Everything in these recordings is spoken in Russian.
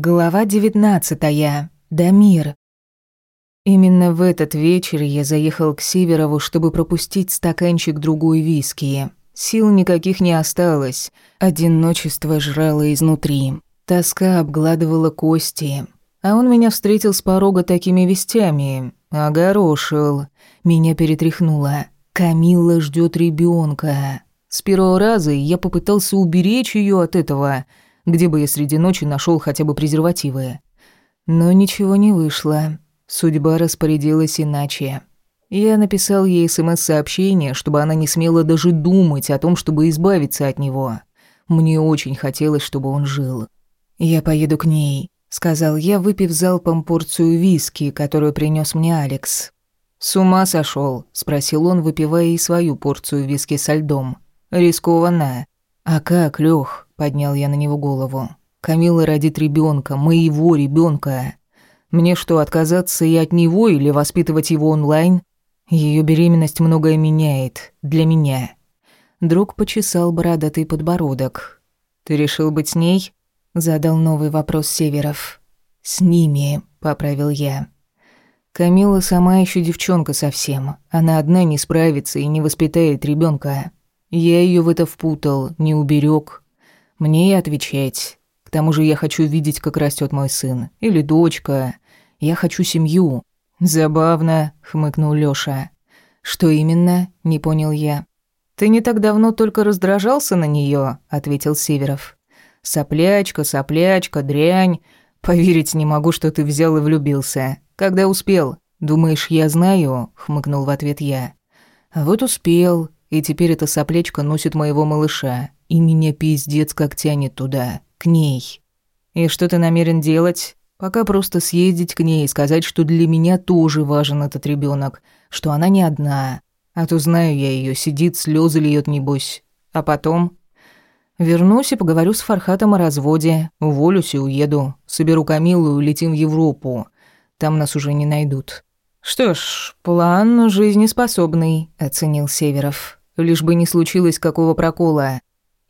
Глава девятнадцатая. Дамир. Именно в этот вечер я заехал к Северову, чтобы пропустить стаканчик другой виски. Сил никаких не осталось. Одиночество жрало изнутри. Тоска обгладывала кости. А он меня встретил с порога такими вестями. Огорошил. Меня перетряхнуло. Камилла ждет ребенка. С первого раза я попытался уберечь ее от этого – где бы я среди ночи нашел хотя бы презервативы. Но ничего не вышло. Судьба распорядилась иначе. Я написал ей СМС-сообщение, чтобы она не смела даже думать о том, чтобы избавиться от него. Мне очень хотелось, чтобы он жил. «Я поеду к ней», — сказал я, выпив залпом порцию виски, которую принес мне Алекс. «С ума сошел? спросил он, выпивая и свою порцию виски со льдом. «Рискованно». «А как, Лёх?» Поднял я на него голову. Камила родит ребенка, моего ребенка. Мне что, отказаться и от него или воспитывать его онлайн? Ее беременность многое меняет. Для меня. Друг почесал бородатый подбородок. «Ты решил быть с ней?» Задал новый вопрос Северов. «С ними», — поправил я. Камила сама еще девчонка совсем. Она одна не справится и не воспитает ребенка. Я ее в это впутал, не уберег. Мне и отвечать. К тому же я хочу видеть, как растет мой сын. Или дочка. Я хочу семью. Забавно, хмыкнул Лёша. Что именно? Не понял я. Ты не так давно только раздражался на неё, ответил Северов. Соплячка, соплячка, дрянь. Поверить не могу, что ты взял и влюбился. Когда успел? Думаешь, я знаю? хмыкнул в ответ я. Вот успел, и теперь эта соплячка носит моего малыша. И меня пиздец как тянет туда, к ней. И что ты намерен делать? Пока просто съездить к ней и сказать, что для меня тоже важен этот ребенок, что она не одна. А то знаю я ее, сидит, слезы льет небось. А потом... Вернусь и поговорю с Фархатом о разводе, уволюсь и уеду. Соберу Камилу и улетим в Европу. Там нас уже не найдут. Что ж, план жизнеспособный, оценил Северов. Лишь бы не случилось какого прокола.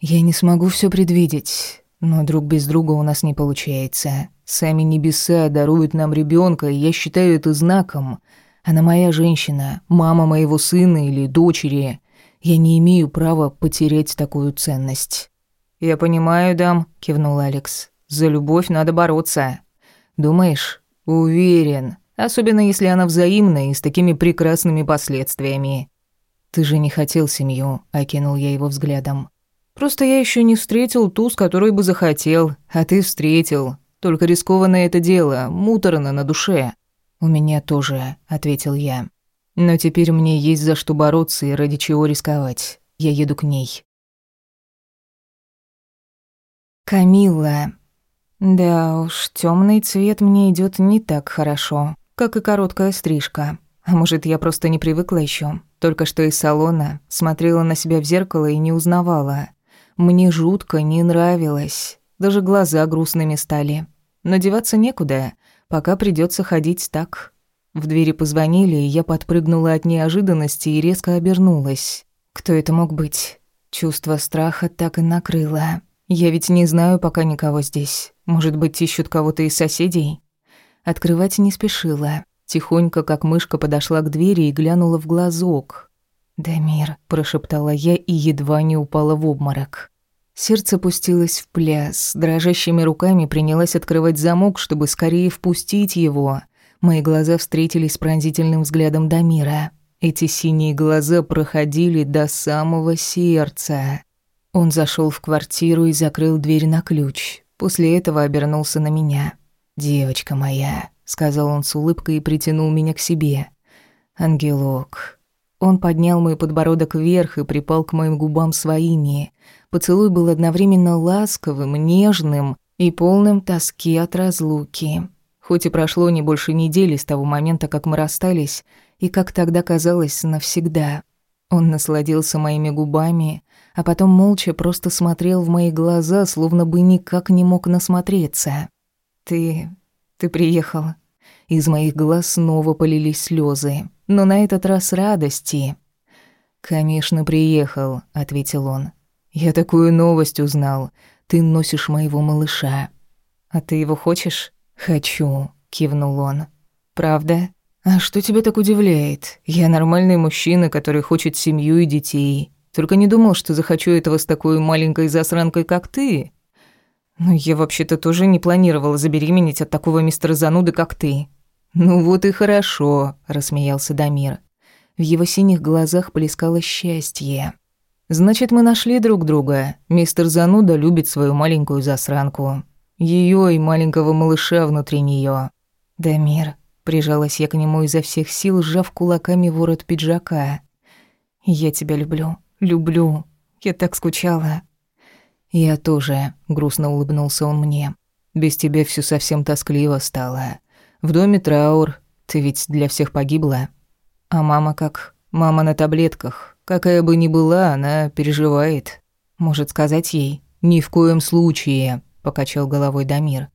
Я не смогу все предвидеть, но друг без друга у нас не получается. Сами небеса даруют нам ребенка, и я считаю это знаком. Она моя женщина, мама моего сына или дочери. Я не имею права потерять такую ценность. Я понимаю, дам, кивнул Алекс. За любовь надо бороться. Думаешь? Уверен. Особенно если она взаимная и с такими прекрасными последствиями. Ты же не хотел семью, окинул я его взглядом. Просто я еще не встретил ту, с которой бы захотел, а ты встретил. Только рискованное это дело, муторно на душе». «У меня тоже», — ответил я. «Но теперь мне есть за что бороться и ради чего рисковать. Я еду к ней». Камилла. Да уж, темный цвет мне идет не так хорошо, как и короткая стрижка. А может, я просто не привыкла еще. Только что из салона смотрела на себя в зеркало и не узнавала. Мне жутко не нравилось. Даже глаза грустными стали. Но деваться некуда, пока придется ходить так. В двери позвонили, и я подпрыгнула от неожиданности и резко обернулась. Кто это мог быть? Чувство страха так и накрыло. Я ведь не знаю пока никого здесь. Может быть, ищут кого-то из соседей? Открывать не спешила. Тихонько, как мышка, подошла к двери и глянула в глазок. «Дамир», — прошептала я и едва не упала в обморок. Сердце пустилось в пляс, дрожащими руками принялась открывать замок, чтобы скорее впустить его. Мои глаза встретились с пронзительным взглядом Дамира. Эти синие глаза проходили до самого сердца. Он зашел в квартиру и закрыл дверь на ключ. После этого обернулся на меня. «Девочка моя», — сказал он с улыбкой и притянул меня к себе. «Ангелок, он поднял мой подбородок вверх и припал к моим губам своими. Поцелуй был одновременно ласковым, нежным и полным тоски от разлуки. Хоть и прошло не больше недели с того момента, как мы расстались, и как тогда казалось навсегда. Он насладился моими губами, а потом молча просто смотрел в мои глаза, словно бы никак не мог насмотреться. «Ты... ты приехал». Из моих глаз снова полились слезы но на этот раз радости. «Конечно, приехал», — ответил он. «Я такую новость узнал. Ты носишь моего малыша». А ты его хочешь? Хочу, кивнул он. Правда? А что тебя так удивляет? Я нормальный мужчина, который хочет семью и детей. Только не думал, что захочу этого с такой маленькой засранкой, как ты. Ну, я вообще-то тоже не планировала забеременеть от такого мистера зануды, как ты. Ну вот и хорошо, рассмеялся Дамир. В его синих глазах плескало счастье. Значит, мы нашли друг друга. Мистер Зануда любит свою маленькую засранку. Ее и маленького малыша внутри нее. Дамир, прижалась я к нему изо всех сил, сжав кулаками ворот пиджака. Я тебя люблю. Люблю. Я так скучала. Я тоже, грустно улыбнулся он мне. Без тебя все совсем тоскливо стало. В доме траур. Ты ведь для всех погибла. А мама как? Мама на таблетках. Какая бы ни была, она переживает. Может сказать ей? Ни в коем случае, покачал головой Дамир.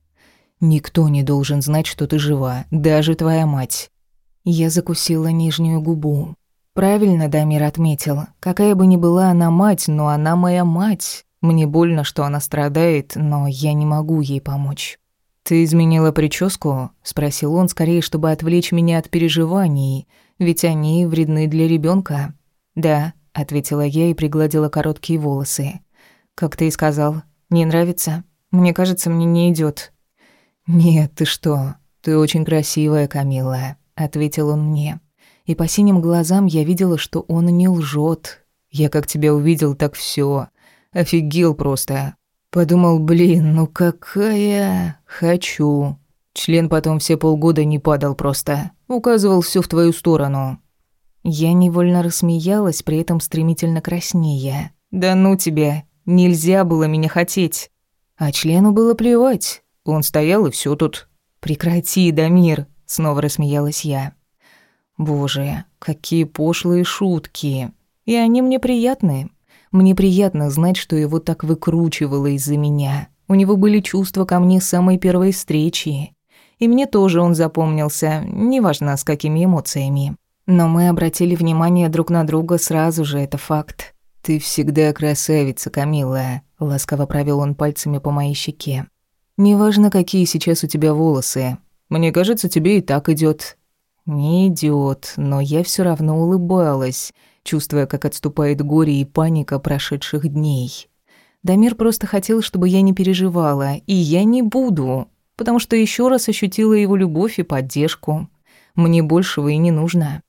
Никто не должен знать, что ты жива, даже твоя мать. Я закусила нижнюю губу. Правильно Дамир отметил. Какая бы ни была она мать, но она моя мать. Мне больно, что она страдает, но я не могу ей помочь. «Ты изменила прическу?» – спросил он, скорее, чтобы отвлечь меня от переживаний, ведь они вредны для ребенка. «Да», – ответила я и пригладила короткие волосы. «Как ты и сказал, не нравится? Мне кажется, мне не идет. «Нет, ты что? Ты очень красивая, Камила», – ответил он мне и по синим глазам я видела, что он не лжет. Я как тебя увидел, так все. Офигел просто. Подумал, блин, ну какая... Хочу. Член потом все полгода не падал просто. Указывал все в твою сторону. Я невольно рассмеялась, при этом стремительно краснея. «Да ну тебя, нельзя было меня хотеть». А члену было плевать. Он стоял и все тут. «Прекрати, Дамир», — снова рассмеялась я. Боже, какие пошлые шутки. И они мне приятны. Мне приятно знать, что его так выкручивало из-за меня. У него были чувства ко мне с самой первой встречи. И мне тоже он запомнился, неважно с какими эмоциями. Но мы обратили внимание друг на друга сразу же, это факт. «Ты всегда красавица, Камила», — ласково провел он пальцами по моей щеке. «Неважно, какие сейчас у тебя волосы. Мне кажется, тебе и так идет. Не идет, но я все равно улыбалась, чувствуя, как отступает горе и паника прошедших дней. Дамир просто хотел, чтобы я не переживала, и я не буду, потому что еще раз ощутила его любовь и поддержку. Мне большего и не нужно.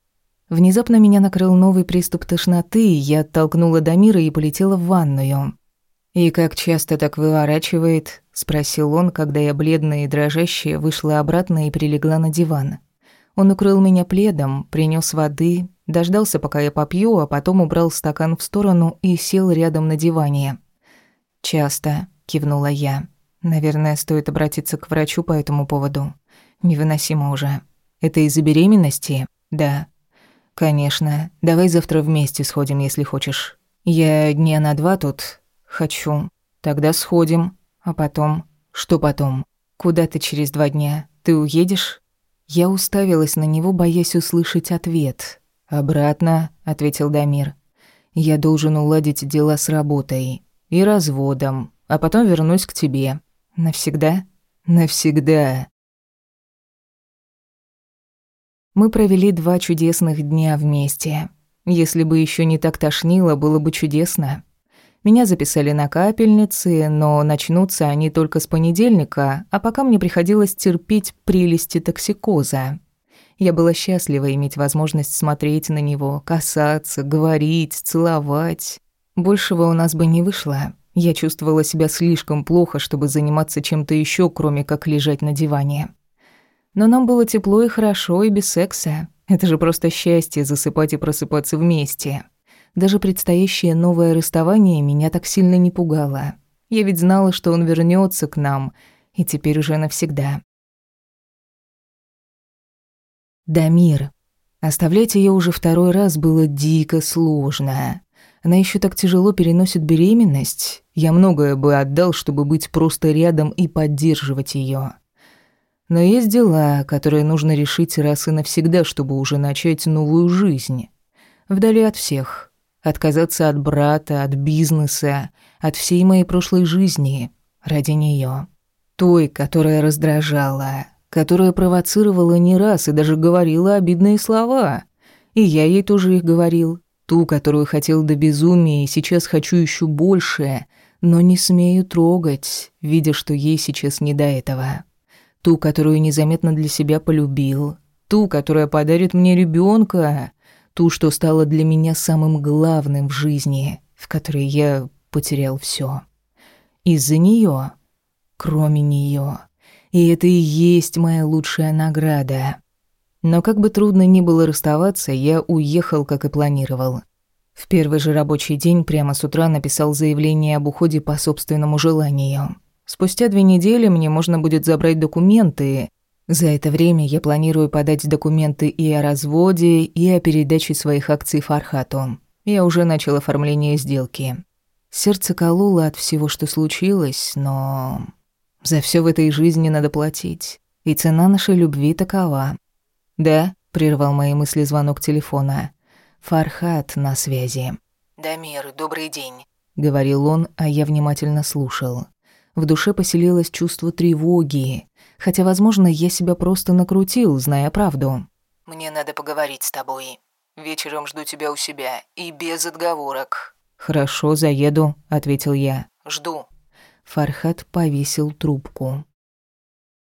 Внезапно меня накрыл новый приступ тошноты, я оттолкнула Дамира и полетела в ванную. «И как часто так выворачивает?» – спросил он, когда я, бледная и дрожащая, вышла обратно и прилегла на диван. Он укрыл меня пледом, принес воды, дождался, пока я попью, а потом убрал стакан в сторону и сел рядом на диване. «Часто», — кивнула я. «Наверное, стоит обратиться к врачу по этому поводу. Невыносимо уже. Это из-за беременности?» «Да». «Конечно. Давай завтра вместе сходим, если хочешь. Я дня на два тут. Хочу. Тогда сходим. А потом? Что потом? Куда ты через два дня? Ты уедешь?» Я уставилась на него, боясь услышать ответ. «Обратно», — ответил Дамир. «Я должен уладить дела с работой и разводом, а потом вернусь к тебе. Навсегда?» «Навсегда». Мы провели два чудесных дня вместе. Если бы еще не так тошнило, было бы чудесно. Меня записали на капельницы, но начнутся они только с понедельника, а пока мне приходилось терпеть прелести токсикоза. Я была счастлива иметь возможность смотреть на него, касаться, говорить, целовать. Большего у нас бы не вышло. Я чувствовала себя слишком плохо, чтобы заниматься чем-то еще, кроме как лежать на диване. Но нам было тепло и хорошо, и без секса. Это же просто счастье засыпать и просыпаться вместе. Даже предстоящее новое расставание меня так сильно не пугало. Я ведь знала, что он вернется к нам, и теперь уже навсегда. Дамир. Оставлять ее уже второй раз было дико сложно. Она еще так тяжело переносит беременность. Я многое бы отдал, чтобы быть просто рядом и поддерживать ее. Но есть дела, которые нужно решить раз и навсегда, чтобы уже начать новую жизнь. Вдали от всех. Отказаться от брата, от бизнеса, от всей моей прошлой жизни ради нее. Той, которая раздражала, которая провоцировала не раз и даже говорила обидные слова. И я ей тоже их говорил. Ту, которую хотел до безумия и сейчас хочу еще больше, но не смею трогать, видя, что ей сейчас не до этого. Ту, которую незаметно для себя полюбил. Ту, которая подарит мне ребенка. Ту, что стала для меня самым главным в жизни, в которой я потерял все. Из-за нее, кроме нее. И это и есть моя лучшая награда. Но как бы трудно ни было расставаться, я уехал, как и планировал. В первый же рабочий день прямо с утра написал заявление об уходе по собственному желанию. Спустя две недели мне можно будет забрать документы. За это время я планирую подать документы и о разводе, и о передаче своих акций Фархату. Я уже начал оформление сделки. Сердце кололо от всего, что случилось, но... За все в этой жизни надо платить. И цена нашей любви такова. «Да?» — прервал мои мысли звонок телефона. «Фархат на связи». «Дамир, добрый день», — говорил он, а я внимательно слушал. В душе поселилось чувство тревоги, хотя, возможно, я себя просто накрутил, зная правду. «Мне надо поговорить с тобой. Вечером жду тебя у себя, и без отговорок». «Хорошо, заеду», — ответил я. «Жду». Фархат повесил трубку.